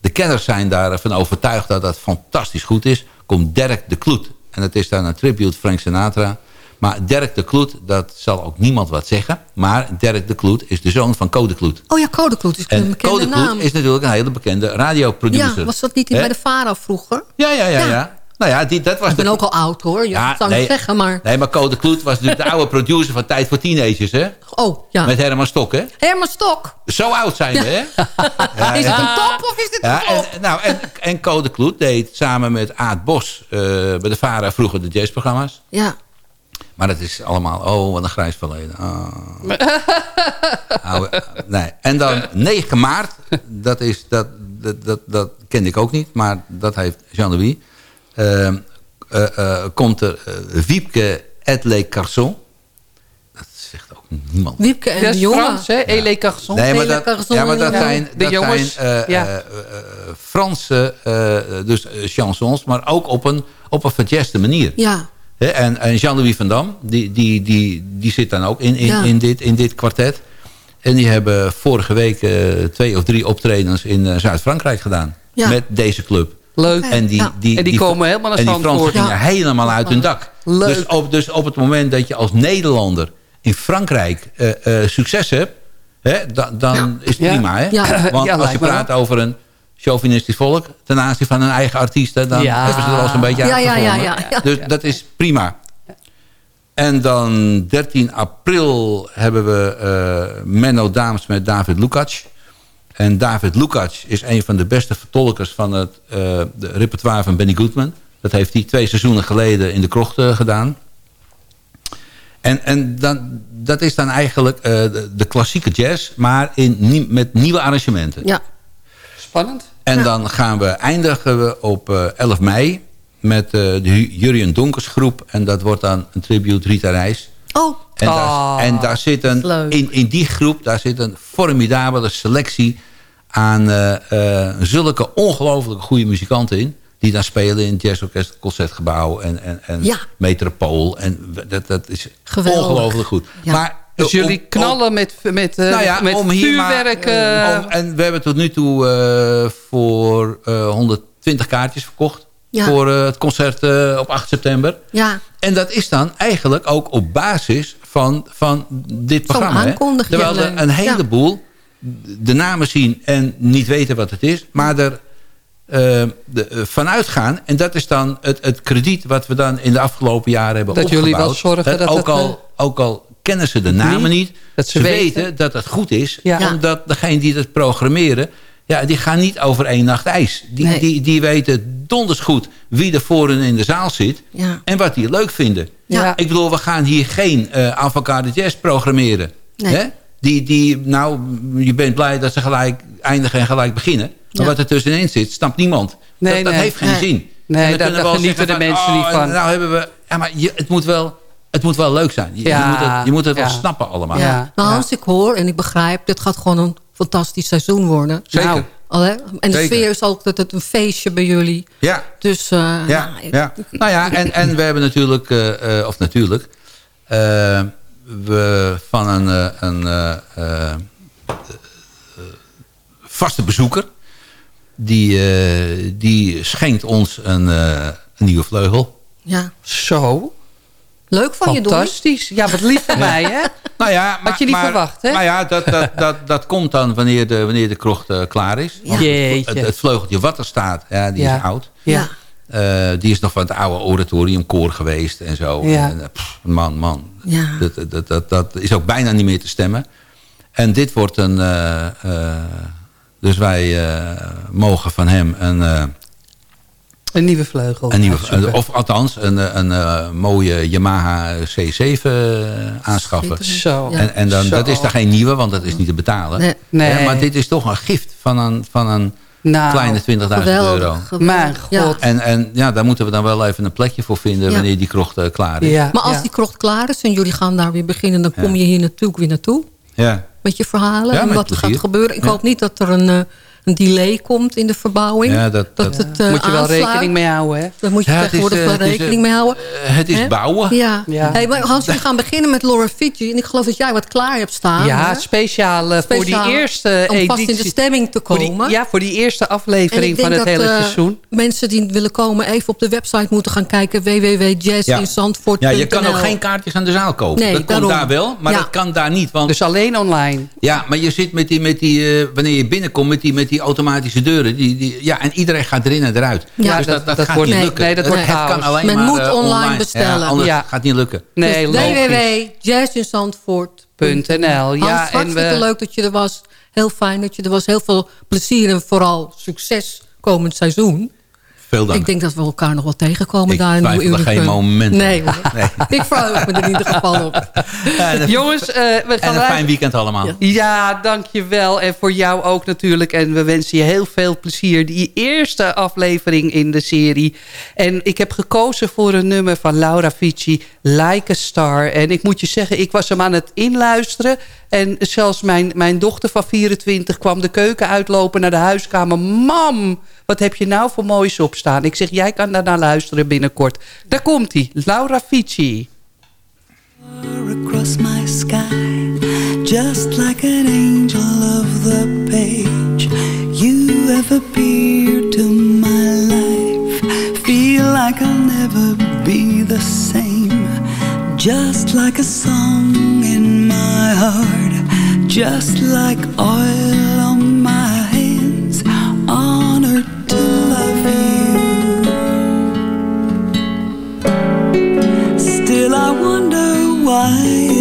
De kenners zijn daarvan overtuigd dat dat fantastisch goed is. Komt Dirk de Kloet. En dat is dan een tribute Frank Sinatra. Maar Dirk de Kloet, dat zal ook niemand wat zeggen. Maar Dirk de Kloet is de zoon van Code Kloet. Oh ja, Code Kloet is een En bekende Code naam. Kloet is natuurlijk een hele bekende radioproducer. ja, was dat niet bij de Faro vroeger? Ja, ja, ja. ja. Ja. Nou ja, die, dat was Ik ben de- ook al oud hoor, je Ja, zou nee. zeggen, maar... Nee, maar Code Kloet was natuurlijk de oude producer van Tijd voor Teenagers, hè? Oh, ja. Met Herman Stok, hè? Herman Stok. Zo oud zijn we, hè? Ja, is ja. het een top of is Ja, een flop? en, nou, en, en Code Kloet deed samen met Aad Bos eh, bij de VARA vroeger de jazzprogramma's. Ja. Maar dat is allemaal, oh, wat een grijs verleden. Eh, nee. En dan 9 maart, dat, is, dat, dat, dat, dat kende ik ook niet, maar dat heeft Jean-Louis. Eh, eh, eh, komt er eh, Wiepke Edley Carson. Dat zegt ook niemand. Wiepke en Dat de is jongen. Frans, hè? Ele Carson. Nee, maar dat, Carson ja, maar dat zijn, de dat jongens, zijn eh, ja. eh, eh, Franse eh, dus, chansons, maar ook op een, op een verjaste manier. Ja. Hè, En, en Jean-Louis van Dam, die, die, die, die zit dan ook in, in, Ja. in, dit, in dit kwartet. En die hebben vorige week eh, twee of drie optredens in Zuid-Frankrijk gedaan. Ja. Met deze club. Leuk. En die, Ja. die, En die komen helemaal naar En die Fransen gingen Ja. helemaal uit hun dak. Leuk. Dus op, dus op het moment dat je als Nederlander in Frankrijk eh, eh, succes hebt... Hè, da- dan is het Ja. prima. Hè? Ja. Want Ja, als je praat over een chauvinistisch volk... ten aanzien van hun eigen artiesten... dan Ja. hebben ze er wel eens een beetje Ja, ja, ja, uitgevonden. ja, ja. Dus dat is prima. En dan 13 april hebben we eh, Menno Dames met David Lukacs. En David Lukacs is een van de beste vertolkers van het eh, de repertoire van Benny Goodman. Dat heeft hij twee seizoenen geleden in de krocht eh, gedaan. En, en dan, dat is dan eigenlijk eh, de, de klassieke jazz, maar in, met nieuwe arrangementen. Ja. Spannend. En dan gaan we eindigen we op eh, 11 mei met eh, de Jurien Donkers groep. En dat wordt dan een tribute Rita Reis. Oh, En, daar, en daar zit een, in, in die groep daar zit een formidabele selectie aan eh, eh, zulke ongelooflijk goede muzikanten in. Die dan spelen in het Jazzorkest, Concertgebouw en, en, en Ja. Metropool. En dat, dat is Geweldig. ongelooflijk goed. Ja. Maar, Dus eh, jullie om- knallen met, met, eh, nou ja, met om hier maar, vuurwerk. om- en we hebben tot nu toe eh, voor eh, 120 kaartjes verkocht. Ja. Voor het concert eh, op 8 september. ja. En dat is dan eigenlijk ook op basis van, van dit programma. hè. Terwijl er een Ja. heleboel de namen zien en niet weten wat het is. Maar er eh, de, eh, vanuit gaan. En dat is dan het, het krediet wat we dan in de afgelopen jaren hebben Dat jullie opgebouwd. wel zorgen dat ook, het, al, ook al kennen ze de namen niet. dat ze ze weten. weten. dat het goed is. Ja. Omdat degene die het programmeren... Ja, die gaan niet over één nacht ijs. Die, Nee. die, die weten donders goed wie er voor hen in de zaal zit. Ja. En wat die leuk vinden. Ja. Ik bedoel, we gaan hier geen eh avant-garde jazz programmeren. Nee. Hè? Die, die, nou, je bent blij dat ze gelijk eindigen en gelijk beginnen. Maar Ja. wat er tussenin zit, snapt niemand. Nee, dat, dat nee. heeft geen Nee. zin. Nee, genieten zeggen de van, mensen oh, niet van. Nou hebben we... Ja, maar je, het, moet wel, het moet wel leuk zijn. Je, Ja, je moet het, je moet het ja. wel snappen allemaal. Ja. Nou, als ik hoor en ik begrijp, dit gaat gewoon een fantastisch seizoen worden. Zeker. Nou, al, hè? En de Zeker. sfeer is ook dat het een feestje bij jullie. Ja. Dus, eh, Ja, nou, ja. Nou ja, en, en we hebben natuurlijk, eh, eh, of natuurlijk, we van een, eh, een eh, eh, vaste bezoeker, die, eh, die schenkt ons een, eh, een nieuwe vleugel. ja. Zo. Leuk van je, Donnie. Fantastisch. Ja, wat lief van mij, hè? Nou ja, maar, je niet maar- verwacht, hè? Maar ja, dat, dat, dat, dat komt dan wanneer de, wanneer de krocht eh, klaar is. Want Jeetje. het, het vleugeltje wat er staat, ja, die Ja. is oud. Ja. Eh, die is nog van het oude oratoriumkoor geweest en zo. Ja. En, eh, pff, man, man. Ja. Dat, dat, dat, dat is ook bijna niet meer te stemmen. En dit wordt een... eh, eh, dus wij eh, mogen van hem een, eh, Een nieuwe vleugel. een nieuwe... Of althans, een, een, mooie Yamaha C7 eh, aanschaffen. Zo. En, en dan, Zo. dat is dan geen nieuwe, want dat is niet te betalen. Nee. Maar dit is toch een gift van een, van een Nou, kleine 20.000 euro. Ja. god. En, en ja, daar moeten we dan wel even een plekje voor vinden... Ja. wanneer die krocht eh, klaar is. Ja, Maar als ja. die krocht klaar is en jullie gaan daar weer beginnen... dan kom Ja. je hier natuurlijk weer naartoe Ja. met je verhalen Ja, en wat er gaat gebeuren. Ik Ja. hoop niet dat er een, eh, een delay komt in de verbouwing. Ja, dat- dat- het, eh, moet je wel rekening mee houden, hè? Daar moet je Ja, is, tegenwoordig eh, wel is, rekening eh, mee houden. het is bouwen. Ja. Ja. Hey, maar Hans, we gaan beginnen met Laura Fiji. En ik geloof dat jij wat klaar hebt staan. Ja, hè? speciaal, voor die eerste om vast in de editie. stemming te Voor die- komen. ja, voor die eerste aflevering van het dat hele seizoen. mensen die willen komen even op de website moeten gaan kijken. www.jazzinzandvoort.nl Ja, je kan ook geen kaartjes aan de zaal kopen. Nee, dat daarom. komt daar wel, maar Ja. dat kan daar niet. Want, Dus alleen online. ja, maar je zit met die, met die eh, wanneer je binnenkomt met die, met die automatische deuren. Die, die, ja, en iedereen gaat erin en eruit. Ja, dus dat, dat- dat, dat gaat wordt- niet nee, lukken. nee, dat wordt het chaos. kan alleen Men maar moet eh, online bestellen. Ja, anders Ja. gaat het niet lukken. Nee, dus www.jazzinzandvoort.nl .nl. Ja, Hans, we- leuk dat je er was. Heel fijn dat je er was. Heel veel plezier en vooral succes komend seizoen. Veel dank. Ik denk dat we elkaar nog wel tegenkomen Ik daar in twijfel er geen moment Nee, ik verheug me er in ieder geval op. Jongens, eh, we gaan En een fijn weekend allemaal. Ja, dankjewel. En voor jou ook natuurlijk. En we wensen je heel veel plezier. Die eerste aflevering in de serie. En ik heb gekozen voor een nummer van Laura Fici, Like a Star. En ik moet je zeggen, ik was hem aan het inluisteren. En zelfs mijn, mijn dochter van 24 kwam de keuken uitlopen naar de huiskamer. Mam, wat heb je nou voor moois opstaan? Ik zeg, jij kan daar naar luisteren binnenkort. Daar komt hij, Laura Fici. across my sky, just like an angel of the page. You have appeared to my life. Feel like I'll never be the same. Just like a song in my heart, just like oil why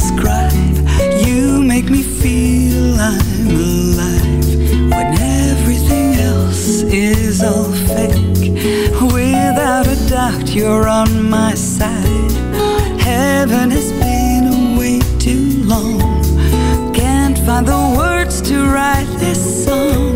describe. You make me feel I'm alive when everything else is all fake. Without a doubt, you're on my side. Heaven has been away too long. Can't find the words to write this song.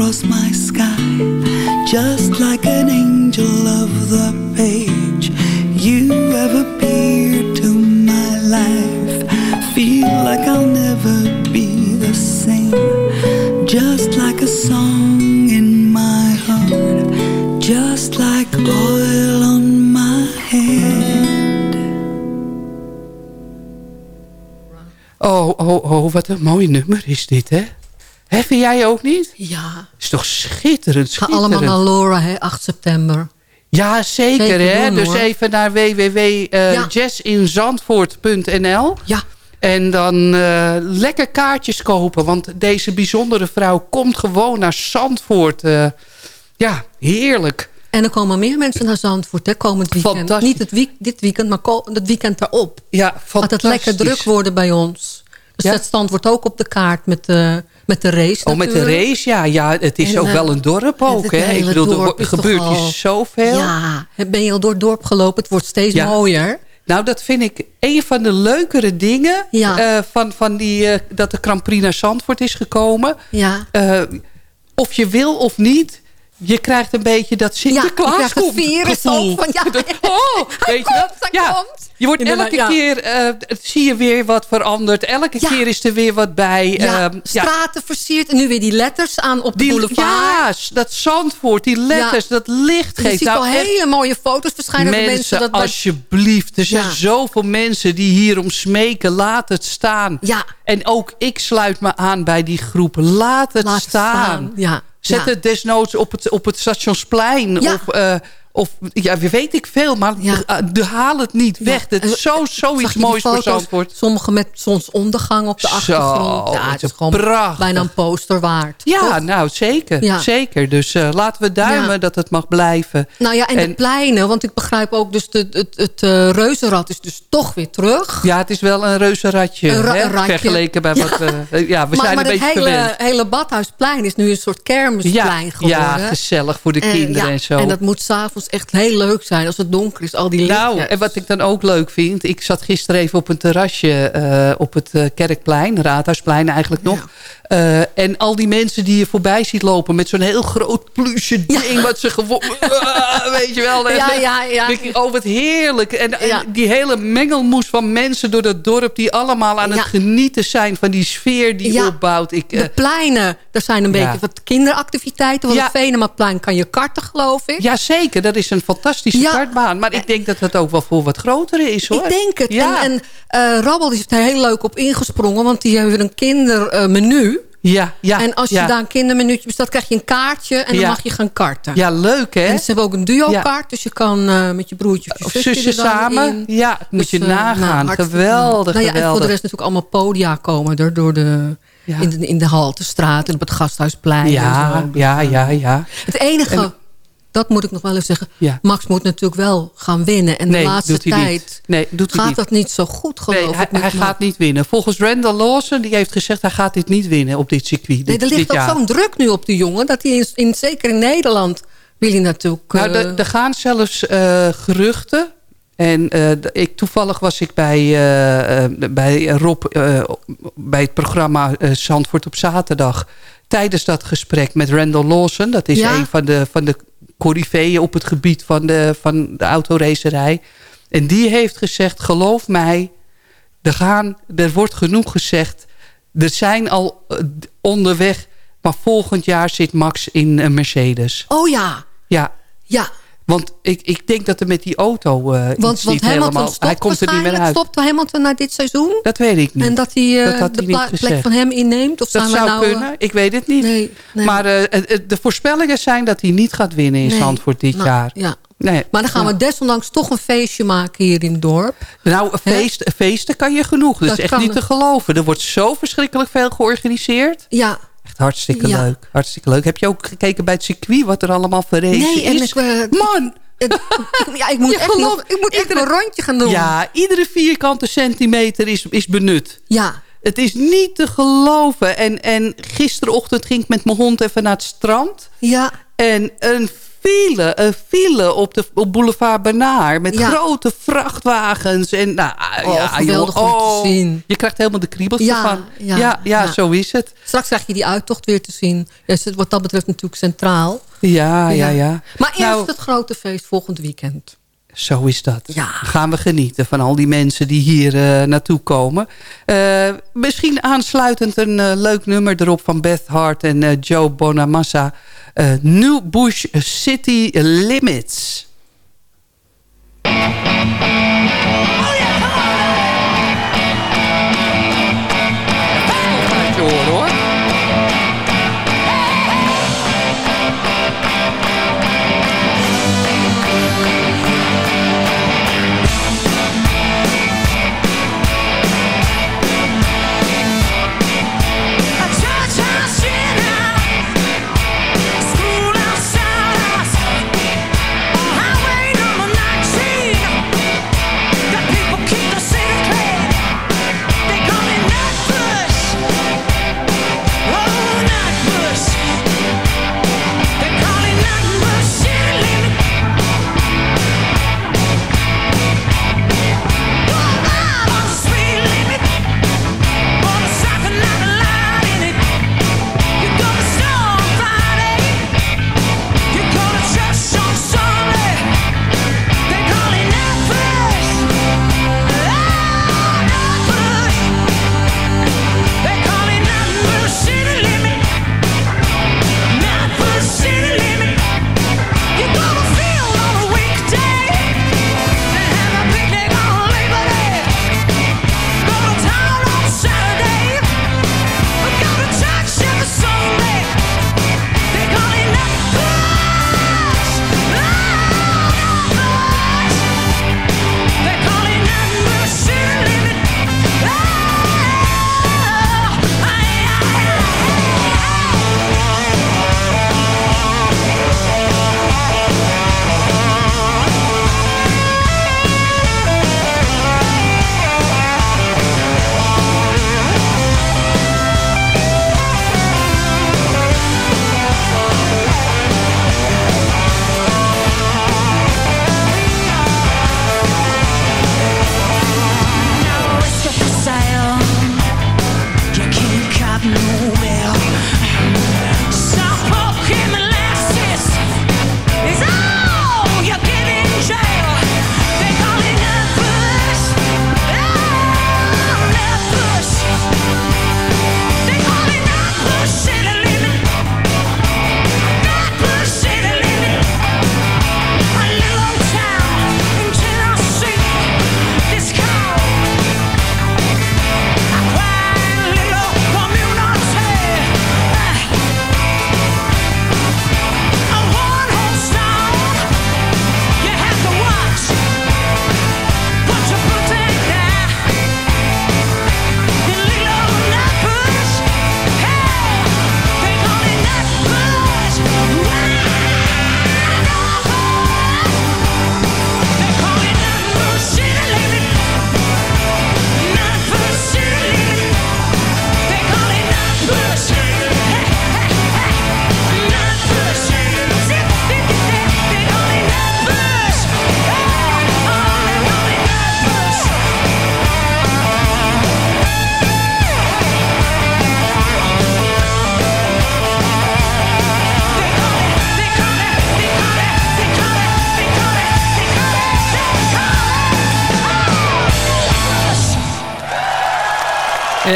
Across my sky, just like an angel of the page. You have appeared to my life. Feel like I'll never be the same. Just like a song in my heart. Just like oil on my hand. Oh, oh, oh, wat een mooi nummer is dit, hè? Hè, vind jij ook niet? Ja. Is toch schitterend, Ga schitterend. allemaal naar Laura, hè, 8 september. Ja, zeker, Zeker hè? doen, dus hoor. even naar www.jazzinzandvoort.nl. Ja. En dan eh, lekker kaartjes kopen. Want deze bijzondere vrouw komt gewoon naar Zandvoort. eh, ja, heerlijk. En er komen meer mensen naar Zandvoort, hè, komend weekend. Fantastisch. Niet het week, dit weekend, maar het weekend daarop. Ja, Gaat het fantastisch. lekker druk worden bij ons. Dus Ja. dat stand wordt ook op de kaart met de, met de race Oh, met de race, ja. ja het is En, ook eh, wel een dorp ook, hè? Ik bedoel, er gebeurt hier zoveel. Ja, ben je al door het dorp gelopen? Het wordt steeds Ja. mooier. Nou, dat vind ik een van de leukere dingen... Ja. eh, van, van die, eh, dat de Grand Prix naar Zandvoort is gekomen. Ja. Of je wil of niet... Je krijgt een beetje dat Sinterklaas je virus gevoel. van, ja, oh, weet je dat? komt, ja. Je wordt elke ja. keer, eh, zie je weer wat veranderd. Elke Ja. keer is er weer wat bij. Ja, Ehm, straten versierd en nu weer die letters aan op de die, boulevard. ja, dat Zandvoort, die letters, dat licht En je geeft. ziet nou al hele mooie foto's verschijnen van mensen, mensen. Dat alsjeblieft. Er zijn Ja. zoveel mensen die hierom smeken. Laat het staan. Ja. En ook ik sluit me aan bij die groep. Laat het Laat het staan. staan, ja. Zet Ja. het desnoods op het, op het stationsplein. Ja. Of, eh, of ja, weet ik veel. Maar eh, de, haal het niet weg. Het is zo, Zag zoiets je die moois voor? Zandvoort. Sommige met zonsondergang op de Zo, achtergrond. Ja, het is gewoon prachtig. bijna een poster waard. Ja, Toch? nou zeker. Ja. zeker. Dus eh, laten we duimen Ja. dat het mag blijven. Nou ja, en, de pleinen. Want ik begrijp ook, dus de, het, het eh, reuzenrad is dus toch weer terug. Ja, het is wel een reuzenradje. Een ra- hè, een. Vergeleken bij wat eh, Ja, we maar zijn maar een het beetje hele, verwend. hele Badhuisplein is nu een soort kermisplein Ja, geworden. ja, gezellig voor de En, kinderen en zo. En dat moet s'avonds echt heel leuk zijn als het donker is. Al die lichtjes. Nou, en wat ik dan ook leuk vind... ik zat gisteren even op een terrasje eh, op het eh, Kerkplein... Raadhuisplein eigenlijk nog. Eh, en al die mensen die je voorbij ziet lopen... met zo'n heel groot pluche ding... wat ze gewoon... Ah, weet je wel. Ja, ja, ja. ik, Oh, wat heerlijk. En, die hele mengelmoes van mensen door dat dorp... die allemaal aan het genieten zijn van die sfeer die opbouwt. Ik, De pleinen, er zijn een beetje wat kinderactiviteiten. Want het Venemaplein kan je karten, geloof ik. ja, zeker. Dat is een fantastische Ja. kartbaan. Maar ik denk dat het ook wel voor wat grotere is, hoor. Ik denk het. Ja. En, en eh, Rabbel is er heel leuk op ingesprongen. Want die hebben een kindermenu. Ja, ja. en als je ja. daar een kindermenuutje bestelt, krijg je een kaartje. En dan Ja. mag je gaan karten. Ja, leuk hè? En ze hebben ook een duo-kaart. Dus je kan eh, met je broertje of je Of zusje samen. in. Ja, moet Dus, je eh, nagaan. hartstikke geweldig, nou ja, En voor de rest natuurlijk allemaal podia komen er door de, in, de, in de Haltestraat en op het Gasthuisplein. en ja, zo. ja, ja, ja. Het enige, En- dat moet ik nog wel even zeggen. Ja. Max moet natuurlijk wel gaan winnen. En Nee, de laatste hij tijd Nee, doet hij gaat niet. dat niet zo goed, geloof Nee, hij, ik. hij Max. gaat niet winnen. Volgens Randall Lawson, die heeft gezegd... hij gaat dit niet winnen op dit circuit. Nee, dit, er ligt ook zo'n druk nu op die jongen. Dat hij in, in, zeker in Nederland wil hij natuurlijk... Nou, eh, er- gaan zelfs eh, geruchten. En eh, ik, toevallig was ik bij, bij Rob... bij het programma Zandvoort op zaterdag... tijdens dat gesprek met Randall Lawson. Dat is Ja. een van de, van de coryfeeën op het gebied van de, van de autoracerij. En die heeft gezegd, geloof mij... Er, gaan, er wordt genoeg gezegd. Er zijn al eh, onderweg... maar volgend jaar zit Max in een Mercedes. Oh ja, Ja, ja. Want ik, ik denk dat er met die auto eh Want, helemaal... stopt Hij komt er niet meer uit. Stopt Hamilton na dit seizoen? Dat weet ik niet. En dat hij eh, Dat de hij plek van hem inneemt? Of dat zou nou, eh, kunnen. Ik weet het niet. Nee, nee. Maar de voorspellingen zijn dat hij niet gaat winnen in Nee. Zandvoort dit Nou, jaar. Ja. Nee. Maar dan gaan Ja. we desondanks toch een feestje maken hier in het dorp. Nou, feest, feesten kan je genoeg. Dat, Dat is echt niet te geloven. Er wordt zo verschrikkelijk veel georganiseerd. Ja. Echt hartstikke Ja. leuk. Hartstikke leuk. Heb je ook gekeken bij het circuit wat er allemaal verrezen Nee, en is? ik, eh, Man! ik, ja, ik moet echt nog, ik moet echt een rondje gaan doen. Ja, iedere vierkante centimeter is, is benut. Ja. Het is niet te geloven. En, en gisterochtend ging ik met mijn hond even naar het strand. Ja. En een file, een file op, de, op boulevard Bernard. Met Ja. grote vrachtwagens. En, nou, Oh, ja, joh, te oh, zien. Je krijgt helemaal de kriebels Ja, ervan. ja, ja, ja, zo is het. Straks krijg je die uittocht weer te zien. Ja, wordt dat betreft natuurlijk centraal. Ja, ja, ja. Maar eerst Nou, het grote feest volgend weekend. Zo is dat. Gaan we genieten van al die mensen die hier eh, naartoe komen. Eh, misschien aansluitend een eh, leuk nummer erop van Beth Hart en Joe Bonamassa. Eh, New Bush City Limits.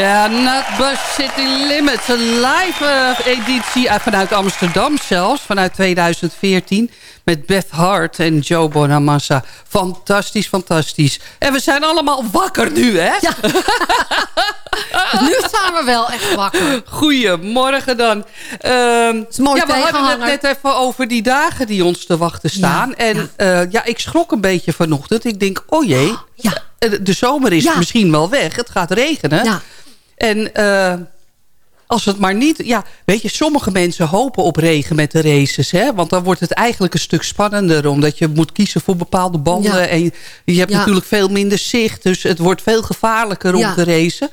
Ja, Nutbus City Limits. Een live eh, editie eh, vanuit Amsterdam zelfs. Vanuit 2014. Met Beth Hart en Joe Bonamassa. Fantastisch, fantastisch. En we zijn allemaal wakker nu, hè? Ja. Nu staan we wel echt wakker. Goedemorgen dan. Ehm, mooi ja, we hadden het net even over die dagen die ons te wachten staan. en ja. ja, ik schrok een beetje vanochtend. Ik denk, oh jee, eh, de zomer is Ja. misschien wel weg. Het gaat regenen. Ja. En eh, als het maar niet... Ja, weet je, sommige mensen hopen op regen met de races. Hè? Want dan wordt het eigenlijk een stuk spannender. Omdat je moet kiezen voor bepaalde banden. Ja. En je hebt Ja. natuurlijk veel minder zicht. Dus het wordt veel gevaarlijker om te racen.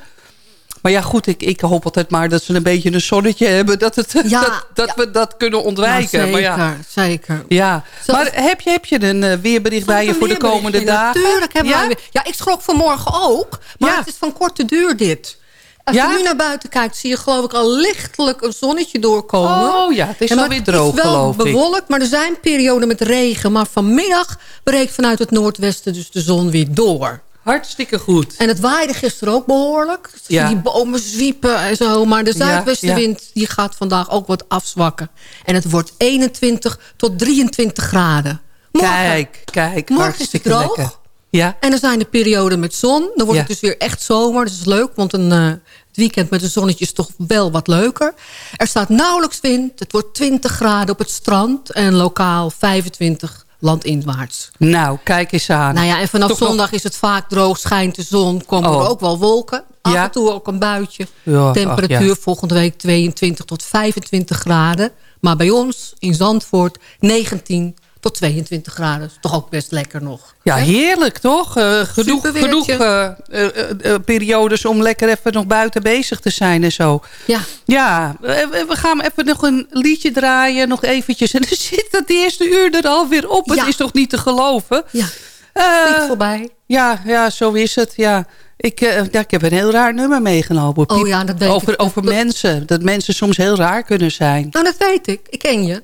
Maar ja, goed, ik, ik hoop altijd maar dat ze een beetje een zonnetje hebben. Dat, het, Ja, dat, dat we dat kunnen ontwijken. Ja, maar ja, zeker, zeker. ja. Zoals- maar heb je, heb je een eh, weerbericht bij je voor de komende dagen? Natuurlijk hebben ja? wij weer. Ja, ik schrok vanmorgen ook. Maar het is van korte duur dit. Als Ja? je nu naar buiten kijkt, zie je geloof ik al lichtelijk een zonnetje doorkomen. Oh ja, het is maar alweer droog, Het is wel geloof ik. bewolkt, maar er zijn perioden met regen. Maar vanmiddag breekt vanuit het noordwesten dus de zon weer door. Hartstikke goed. En het waaide gisteren ook behoorlijk. Dus Ja. Die bomen zwiepen en zo. Maar de Ja, zuidwestenwind die gaat vandaag ook wat afzwakken. En het wordt 21 tot 23 graden. Morgen, Kijk, kijk. Morgen is het hartstikke droog. lekker. Ja. En er zijn de perioden met zon. Dan wordt Ja. het dus weer echt zomer. Dat is leuk, want een, eh, weekend met een zonnetje is toch wel wat leuker. Er staat nauwelijks wind. Het wordt 20 graden op het strand. En lokaal 25 landinwaarts. Nou, kijk eens aan. Nou ja, en vanaf Toch nog- zondag is het vaak droog, schijnt de zon. Komen Oh. er ook wel wolken. Af Ja. en toe ook een buitje. Ja, Temperatuur ach, volgende week 22 tot 25 graden. Maar bij ons in Zandvoort 19 tot 22 graden. Toch ook best lekker nog. Ja, heerlijk toch? Eh, genoeg eh, eh, periodes om lekker even nog buiten bezig te zijn en zo. Ja. Ja, we, we gaan even nog een liedje draaien, nog eventjes. En dan zit het eerste uur er alweer op. Het is toch niet te geloven? Ja, vliegt voorbij. ja, ja, zo is het. Ja. Ik, ja, ik heb een heel raar nummer meegenomen. Oh ja, dat weet over, ik. Over mensen. Dat mensen soms heel raar kunnen zijn. Nou, dat weet ik. Ik ken je.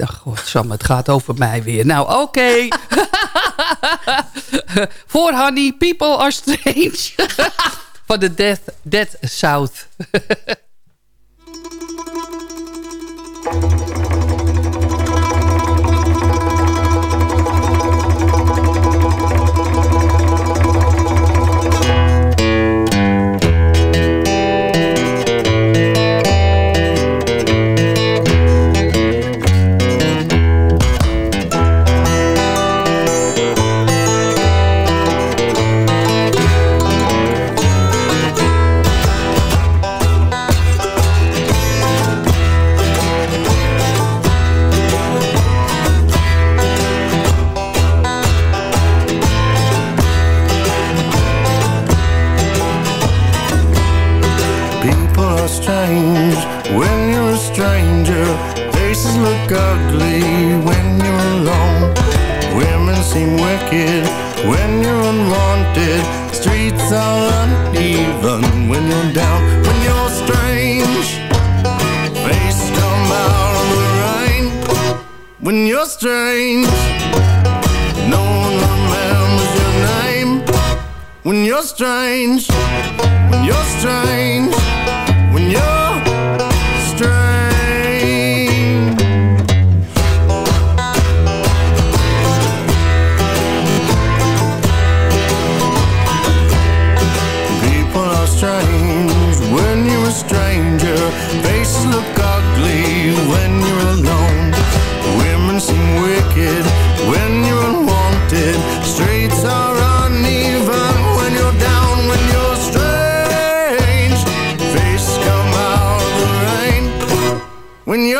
Ach, godsamme, het gaat over mij weer. Nou, oké. Voor Honey, People Are Strange. Van de Death, Death South.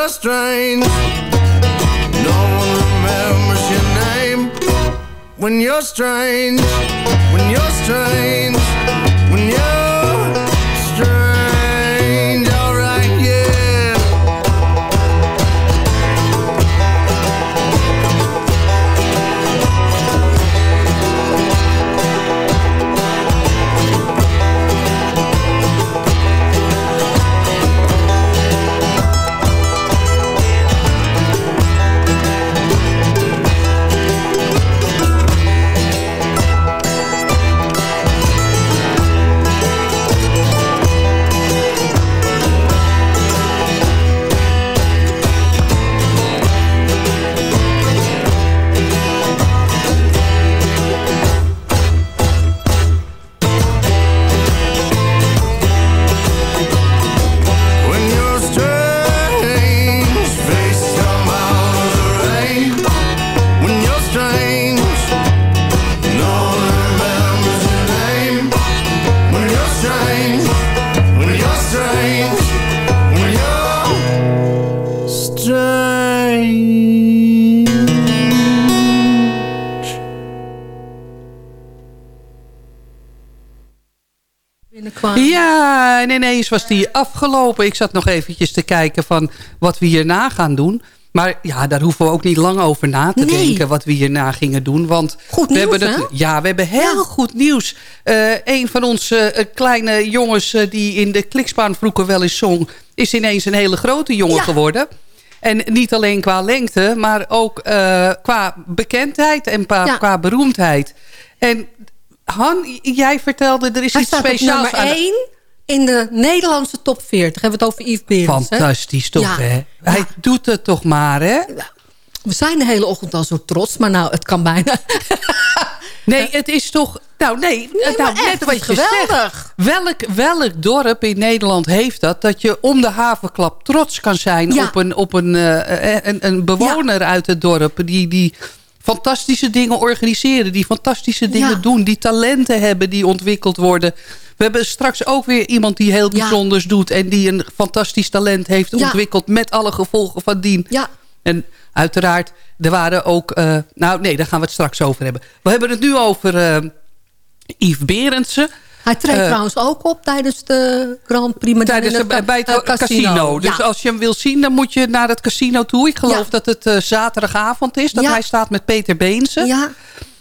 you're strange. No one remembers your name when you're strange. When you're strange. Ineens was die afgelopen. Ik zat nog eventjes te kijken van wat we hierna gaan doen. Maar ja, daar hoeven we ook niet lang over na te Nee. denken... wat we hierna gingen doen. Want Goed we nieuws, hebben hè? Ja, we hebben heel goed nieuws. Eh een van onze eh, kleine jongens eh, die in de klikspaan vroeger wel eens zong... is ineens een hele grote jongen geworden. En niet alleen qua lengte, maar ook qua bekendheid en qua, Ja. qua beroemdheid. En Han, jij vertelde, er is Hij iets staat op speciaals nummer aan... 1 in de Nederlandse top 40. Hebben we het over Yves Berends. hè? Fantastisch toch, Ja. hè? Hij doet het toch maar, hè? We zijn de hele ochtend al zo trots, maar nou, het kan bijna. Nee, het is toch... Nou, nee, nou, net wat je geweldig. zegt. Welk, welk dorp in Nederland heeft dat? Dat je om de havenklap trots kan zijn Ja. op, een, op een, eh, eh, een, een bewoner uit het dorp. Die, die fantastische dingen organiseren. Die fantastische dingen doen. Die talenten hebben die ontwikkeld worden. We hebben straks ook weer iemand die heel bijzonders doet. En die een fantastisch talent heeft ontwikkeld. Met alle gevolgen van dien. Ja. En uiteraard, er waren ook... eh, nou nee, daar gaan we het straks over hebben. We hebben het nu over eh, Yves Berendsen. Hij treedt Eh, trouwens ook op tijdens de Grand Prix. Tijdens de, bij het casino. Dus Ja. als je hem wil zien, dan moet je naar het casino toe. Ik geloof Ja. dat het zaterdagavond is. Dat Ja. hij staat met Peter Beense. Ja.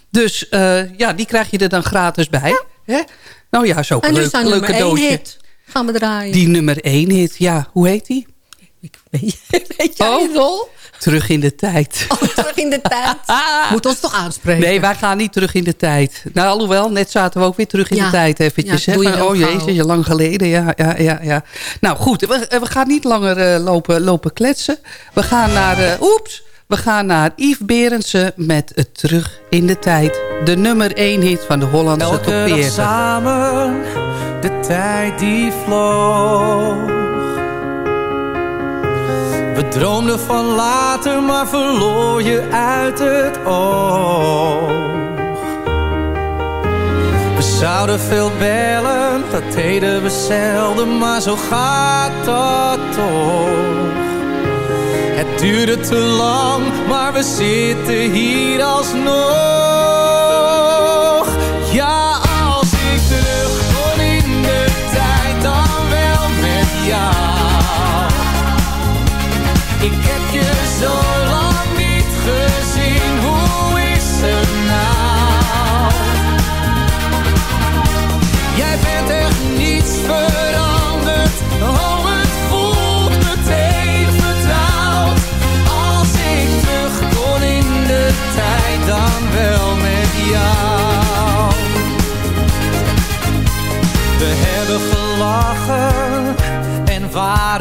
Dus ja, die krijg je er dan gratis bij. Hè? Nou ja, zo En leuk, leuk nummer één cadeautje. hit. Gaan we draaien. Die nummer 1 hit, ja. Hoe heet die? Weet jij Oh. wel? Terug in de tijd. Terug in de tijd. Moet ons toch aanspreken? Nee, wij gaan niet terug in de tijd. Nou, alhoewel, net zaten we ook weer terug in Ja. de tijd eventjes. Ja, hè, je oh jezus, lang geleden. Ja, ja, ja, ja. Nou goed, we, we gaan niet langer eh, lopen, lopen kletsen. We gaan naar, eh, oeps, we gaan naar Yves Berendsen met het Terug in de Tijd. De nummer 1 hit van de Hollandse top Elke dag 40. samen, de tijd die vloog. We droomden van later, maar verloor je uit het oog. We zouden veel bellen, dat deden we zelden, maar zo gaat dat toch. Het duurde te lang, maar we zitten hier alsnog.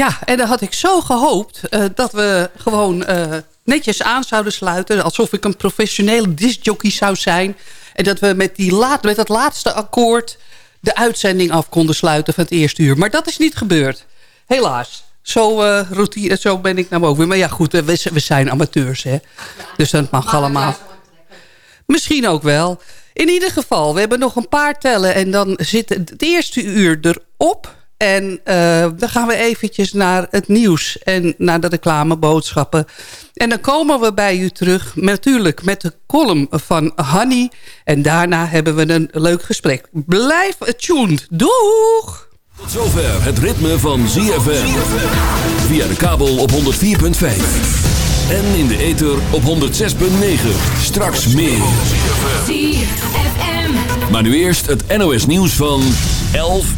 Ja, en dan had ik zo gehoopt eh, dat we gewoon eh, netjes aan zouden sluiten. Alsof ik een professionele discjockey zou zijn. En dat we met, die laat, met dat laatste akkoord de uitzending af konden sluiten van het eerste uur. Maar dat is niet gebeurd. Helaas. Zo, eh, routine, zo ben ik naar boven. Maar ja, goed, we, we zijn amateurs, hè. Dus dat mag allemaal. Misschien ook wel. In ieder geval, we hebben nog een paar tellen... en dan zit het eerste uur erop. En uh, dan gaan we eventjes naar het nieuws en naar de reclameboodschappen. En dan komen we bij u terug, natuurlijk met de column van Hanny. En daarna hebben we een leuk gesprek. Blijf tuned. Doeg! Tot zover het ritme van ZFM. Via de kabel op 104.5. En in de ether op 106.9. Straks meer. Maar nu eerst het NOS nieuws van 11 uur.